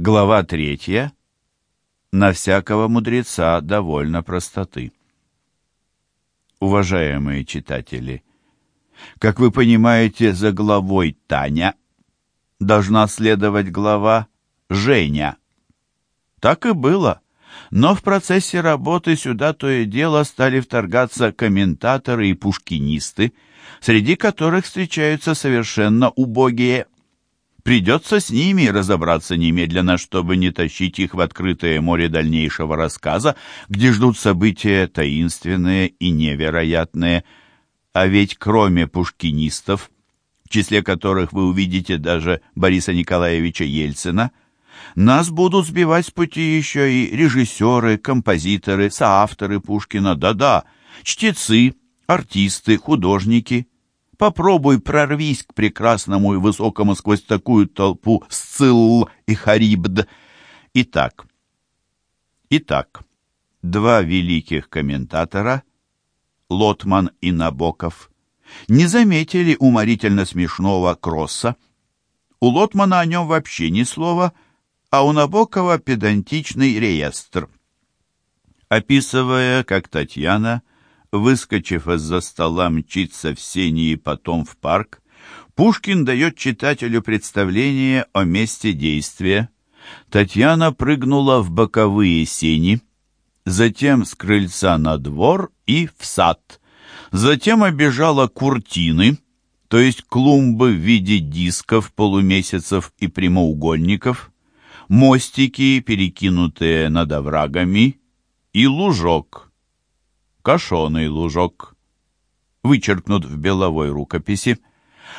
Глава третья. На всякого мудреца довольно простоты. Уважаемые читатели, как вы понимаете, за главой Таня должна следовать глава Женя. Так и было. Но в процессе работы сюда то и дело стали вторгаться комментаторы и пушкинисты, среди которых встречаются совершенно убогие. Придется с ними разобраться немедленно, чтобы не тащить их в открытое море дальнейшего рассказа, где ждут события таинственные и невероятные. А ведь кроме пушкинистов, в числе которых вы увидите даже Бориса Николаевича Ельцина, нас будут сбивать с пути еще и режиссеры, композиторы, соавторы Пушкина, да-да, чтецы, артисты, художники. Попробуй прорвись к прекрасному и высокому сквозь такую толпу Сцилл и Харибд. Итак, итак, два великих комментатора, Лотман и Набоков, не заметили уморительно смешного кросса. У Лотмана о нем вообще ни слова, а у Набокова педантичный реестр. Описывая, как Татьяна, выскочив из-за стола, мчится в сени и потом в парк, Пушкин дает читателю представление о месте действия. Татьяна прыгнула в боковые сени, затем с крыльца на двор и в сад – Затем обежала куртины, то есть клумбы в виде дисков, полумесяцев и прямоугольников, мостики, перекинутые над оврагами, и лужок, кошеный лужок, вычеркнут в беловой рукописи,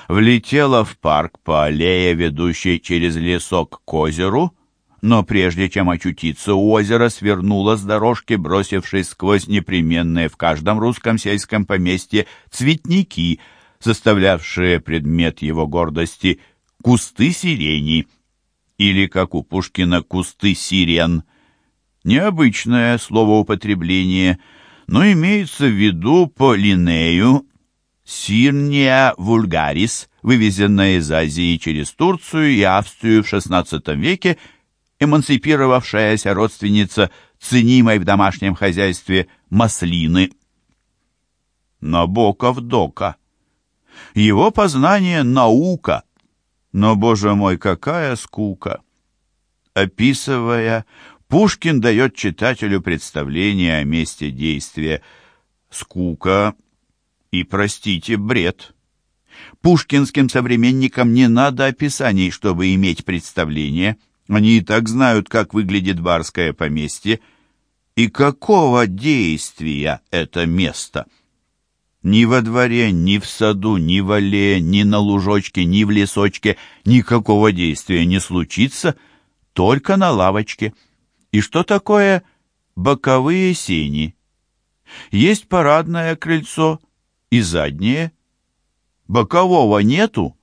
влетела в парк по аллее, ведущей через лесок к озеру, но прежде чем очутиться у озера, свернула с дорожки, бросившись сквозь непременные в каждом русском сельском поместье цветники, составлявшие предмет его гордости кусты сирени, или, как у Пушкина, кусты сирен. Необычное словоупотребление, но имеется в виду по Линею Сирния вульгарис, вывезенная из Азии через Турцию и Австрию в XVI веке эмансипировавшаяся родственница ценимой в домашнем хозяйстве маслины. Набоков дока. Его познание — наука. Но, боже мой, какая скука! Описывая, Пушкин дает читателю представление о месте действия. Скука и, простите, бред. Пушкинским современникам не надо описаний, чтобы иметь представление — они и так знают, как выглядит барское поместье и какого действия это место. Ни во дворе, ни в саду, ни в аллее, ни на лужочке, ни в лесочке никакого действия не случится, только на лавочке. И что такое боковые сени? Есть парадное крыльцо и заднее. Бокового нету.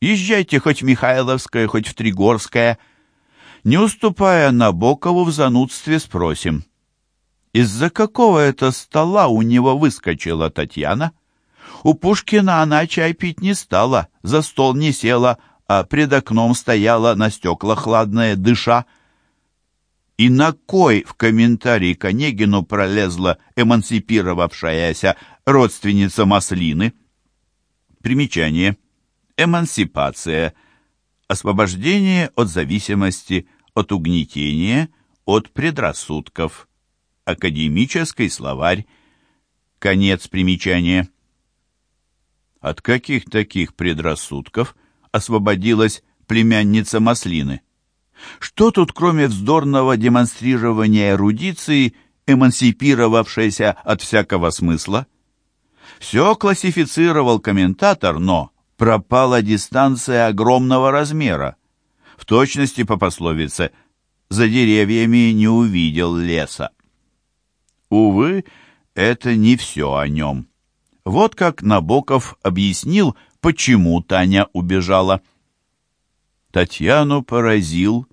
Езжайте хоть в Михайловское, хоть в Тригорское – не уступая Набокову в занудстве, спросим. Из-за какого это стола у него выскочила Татьяна? У Пушкина она чай пить не стала, за стол не села, а пред окном стояла на стекла хладная дыша. И на кой в комментарии к Онегину пролезла эмансипировавшаяся родственница Маслины? Примечание. Эмансипация – освобождение от зависимости, от угнетения, от предрассудков. Академический словарь. Конец примечания. От каких таких предрассудков освободилась племянница Маслины? Что тут, кроме вздорного демонстрирования эрудиции, эмансипировавшейся от всякого смысла? Все классифицировал комментатор, но пропала дистанция огромного размера. В точности по пословице «за деревьями не увидел леса». Увы, это не все о нем. Вот как Набоков объяснил, почему Таня убежала. Татьяну поразил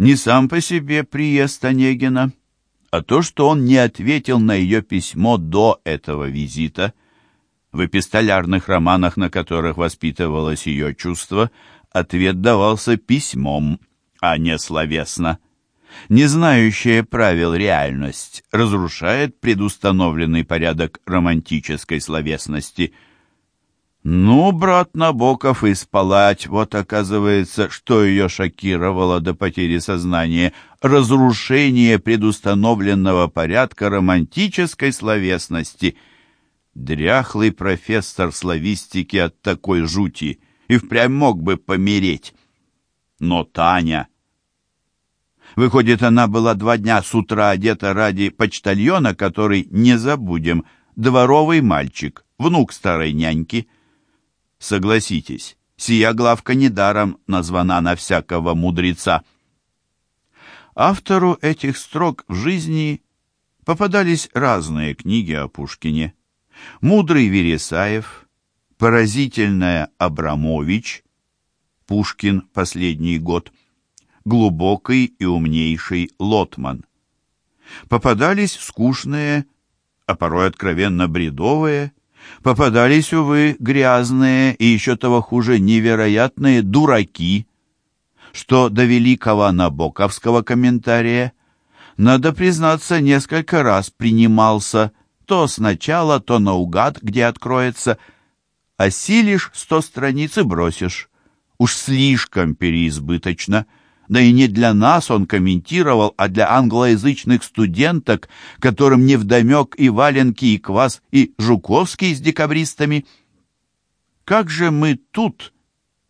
не сам по себе приезд Онегина, а то, что он не ответил на ее письмо до этого визита – в эпистолярных романах, на которых воспитывалось ее чувство, ответ давался письмом, а не словесно. Не знающая правил реальность разрушает предустановленный порядок романтической словесности. Ну, брат Набоков, и спалать, вот оказывается, что ее шокировало до потери сознания, разрушение предустановленного порядка романтической словесности. Дряхлый профессор славистики от такой жути и впрямь мог бы помереть. Но Таня Выходит, она была два дня с утра одета ради почтальона, который, не забудем, дворовый мальчик, внук старой няньки. Согласитесь, сия главка недаром названа на всякого мудреца. Автору этих строк в жизни попадались разные книги о Пушкине. «Мудрый Вересаев», «Поразительная Абрамович», «Пушкин. Последний год», глубокий и умнейший лотман. Попадались скучные, а порой откровенно бредовые, попадались, увы, грязные и еще того хуже невероятные дураки, что до великого набоковского комментария, надо признаться, несколько раз принимался, то сначала, то наугад, где откроется, осилишь сто страниц и бросишь. Уж слишком переизбыточно — да и не для нас он комментировал, а для англоязычных студенток, которым невдомек и валенки, и квас, и Жуковский с декабристами. Как же мы тут,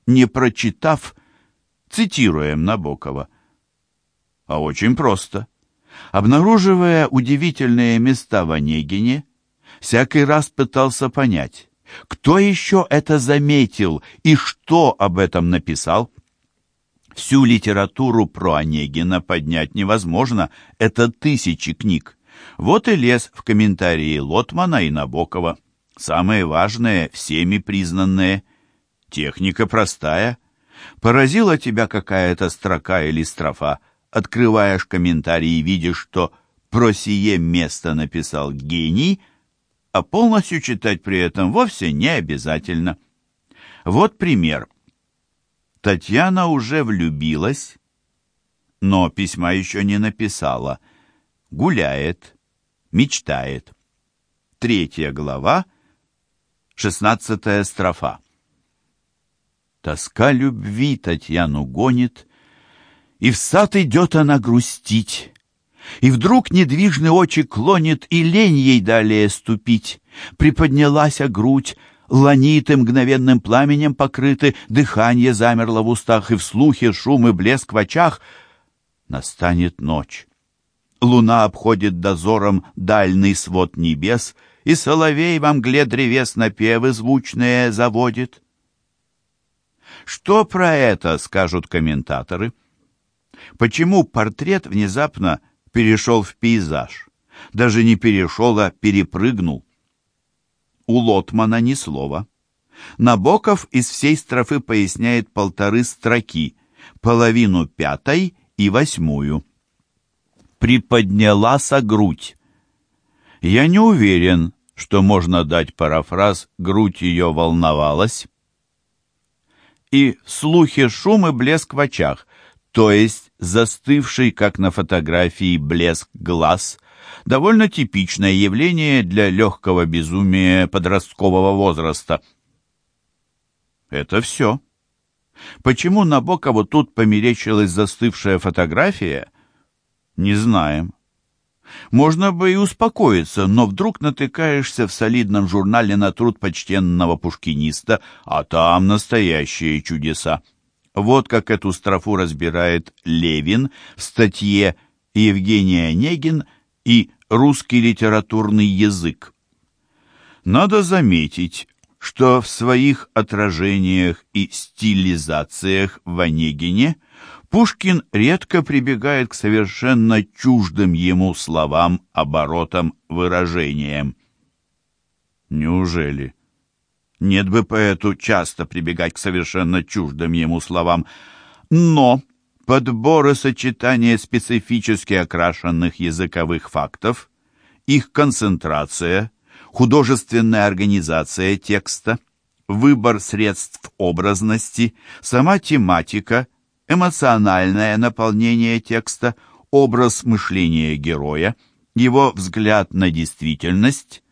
не прочитав, цитируем Набокова? А очень просто. Обнаруживая удивительные места в Онегине, всякий раз пытался понять, кто еще это заметил и что об этом написал. Всю литературу про Онегина поднять невозможно, это тысячи книг. Вот и лез в комментарии Лотмана и Набокова. Самые важные, всеми признанные. Техника простая. Поразила тебя какая-то строка или строфа. Открываешь комментарий и видишь, что про сие место написал гений, а полностью читать при этом вовсе не обязательно. Вот пример – Татьяна уже влюбилась, но письма еще не написала. Гуляет, мечтает. Третья глава, шестнадцатая строфа. Тоска любви Татьяну гонит, И в сад идет она грустить. И вдруг недвижный очи клонит, И лень ей далее ступить. Приподнялась грудь, ланиты мгновенным пламенем покрыты, дыхание замерло в устах, и в слухе шум и блеск в очах. Настанет ночь. Луна обходит дозором дальний свод небес, и соловей во мгле древес напевы звучные заводит. Что про это скажут комментаторы? Почему портрет внезапно перешел в пейзаж? Даже не перешел, а перепрыгнул. У Лотмана ни слова. Набоков из всей строфы поясняет полторы строки, половину пятой и восьмую. «Приподнялась грудь». Я не уверен, что можно дать парафраз «грудь ее волновалась». И слухи шум и блеск в очах, то есть застывший, как на фотографии, блеск глаз – довольно типичное явление для легкого безумия подросткового возраста. Это все. Почему Набокову тут померещилась застывшая фотография, не знаем. Можно бы и успокоиться, но вдруг натыкаешься в солидном журнале на труд почтенного пушкиниста, а там настоящие чудеса. Вот как эту строфу разбирает Левин в статье «Евгений Онегин» и русский литературный язык. Надо заметить, что в своих отражениях и стилизациях в Онегине Пушкин редко прибегает к совершенно чуждым ему словам, оборотам, выражениям. Неужели? Нет бы поэту часто прибегать к совершенно чуждым ему словам. Но подборы сочетания специфически окрашенных языковых фактов, их концентрация, художественная организация текста, выбор средств образности, сама тематика, эмоциональное наполнение текста, образ мышления героя, его взгляд на действительность –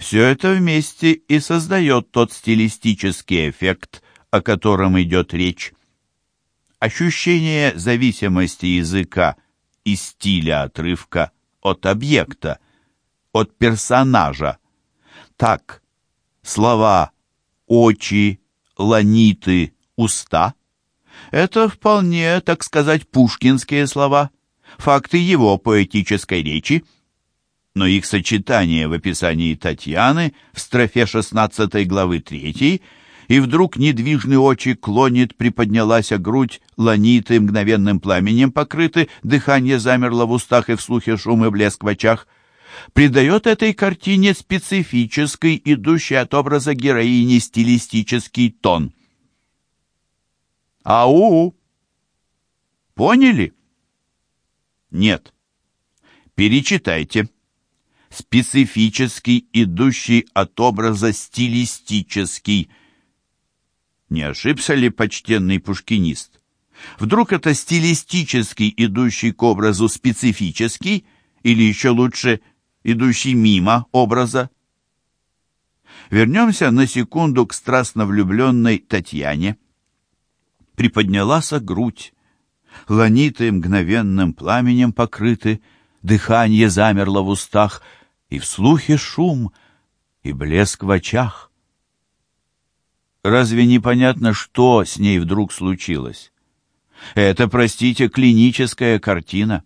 все это вместе и создает тот стилистический эффект, о котором идет речь. Ощущение зависимости языка и стиля отрывка от объекта, от персонажа. Так, слова «очи», «ланиты», «уста» — это вполне, так сказать, пушкинские слова, факты его поэтической речи — но их сочетание в описании Татьяны в строфе 16 главы 3 и вдруг недвижный очи клонит, приподнялась грудь, ланиты мгновенным пламенем покрыты, дыхание замерло в устах и в слухе шум и блеск в очах, придает этой картине специфический, идущий от образа героини стилистический тон. Ау! Поняли? Нет. Перечитайте специфический, идущий от образа стилистический. Не ошибся ли почтенный пушкинист? Вдруг это стилистический, идущий к образу специфический, или еще лучше, идущий мимо образа? Вернемся на секунду к страстно влюбленной Татьяне. Приподнялась грудь, ланиты мгновенным пламенем покрыты, дыхание замерло в устах — и в слухе шум, и блеск в очах. Разве непонятно, что с ней вдруг случилось? Это, простите, клиническая картина.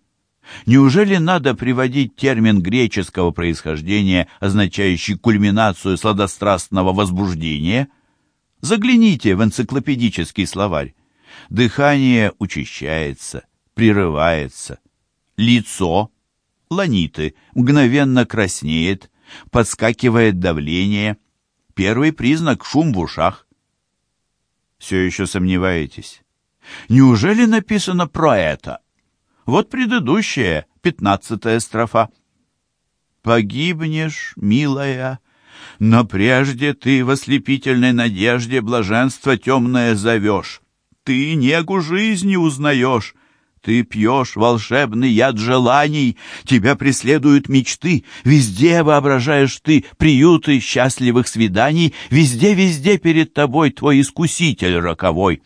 Неужели надо приводить термин греческого происхождения, означающий кульминацию сладострастного возбуждения? Загляните в энциклопедический словарь. Дыхание учащается, прерывается. Лицо ланиты, мгновенно краснеет, подскакивает давление. Первый признак — шум в ушах. Все еще сомневаетесь? Неужели написано про это? Вот предыдущая, пятнадцатая строфа. «Погибнешь, милая, но прежде ты в ослепительной надежде блаженство темное зовешь. Ты негу жизни узнаешь, ты пьешь волшебный яд желаний, тебя преследуют мечты, везде воображаешь ты приюты счастливых свиданий, везде-везде перед тобой твой искуситель роковой.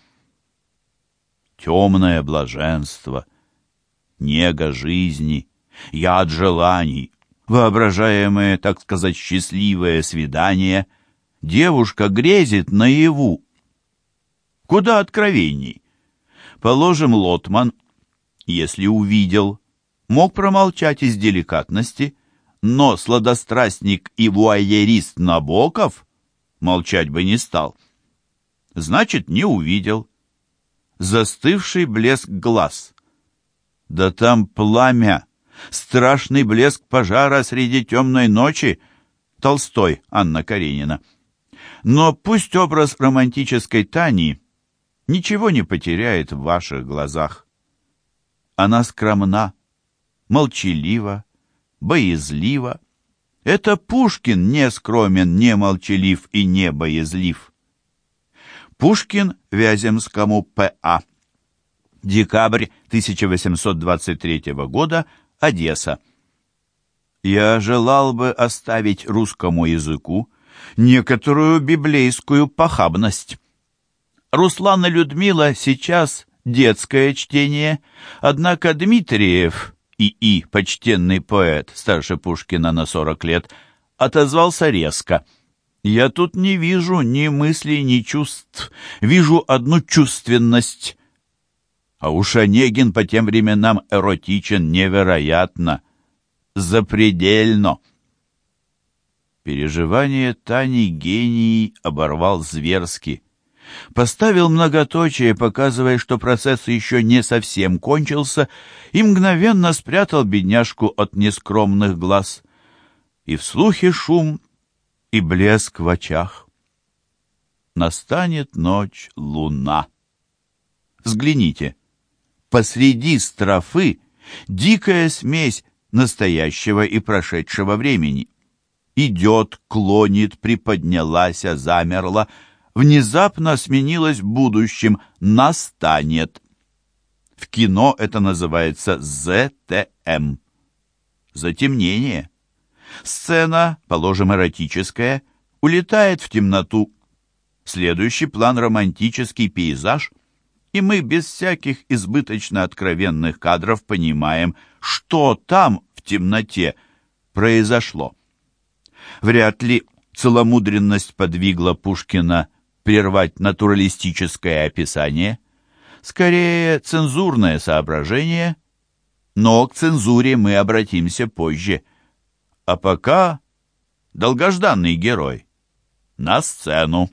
Темное блаженство, нега жизни, яд желаний, воображаемое, так сказать, счастливое свидание, девушка грезит наяву. Куда откровений? Положим, Лотман — если увидел, мог промолчать из деликатности, но сладострастник и вуайерист Набоков молчать бы не стал. Значит, не увидел. Застывший блеск глаз. Да там пламя, страшный блеск пожара среди темной ночи. Толстой, Анна Каренина. Но пусть образ романтической Тани ничего не потеряет в ваших глазах. Она скромна, молчалива, боязлива. Это Пушкин не скромен, не молчалив и не боязлив. Пушкин Вяземскому П.А. Декабрь 1823 года, Одесса. Я желал бы оставить русскому языку некоторую библейскую похабность. Руслан и Людмила сейчас детское чтение, однако Дмитриев, и-и, почтенный поэт, старше Пушкина на сорок лет, отозвался резко. «Я тут не вижу ни мыслей, ни чувств, вижу одну чувственность». А уж Онегин по тем временам эротичен невероятно, запредельно. Переживание Тани гений оборвал зверски поставил многоточие, показывая, что процесс еще не совсем кончился, и мгновенно спрятал бедняжку от нескромных глаз. И в слухе шум, и блеск в очах. Настанет ночь луна. Взгляните, посреди строфы дикая смесь настоящего и прошедшего времени. Идет, клонит, приподнялась, замерла — внезапно сменилось будущим «настанет». кино это называется ЗТМ. Затемнение. Сцена, положим, эротическая, улетает в темноту. Следующий план — романтический пейзаж, и мы без всяких избыточно откровенных кадров понимаем, что там, в темноте, произошло. Вряд ли целомудренность подвигла Пушкина прервать натуралистическое описание. Скорее, цензурное соображение, но к цензуре мы обратимся позже. А пока долгожданный герой на сцену.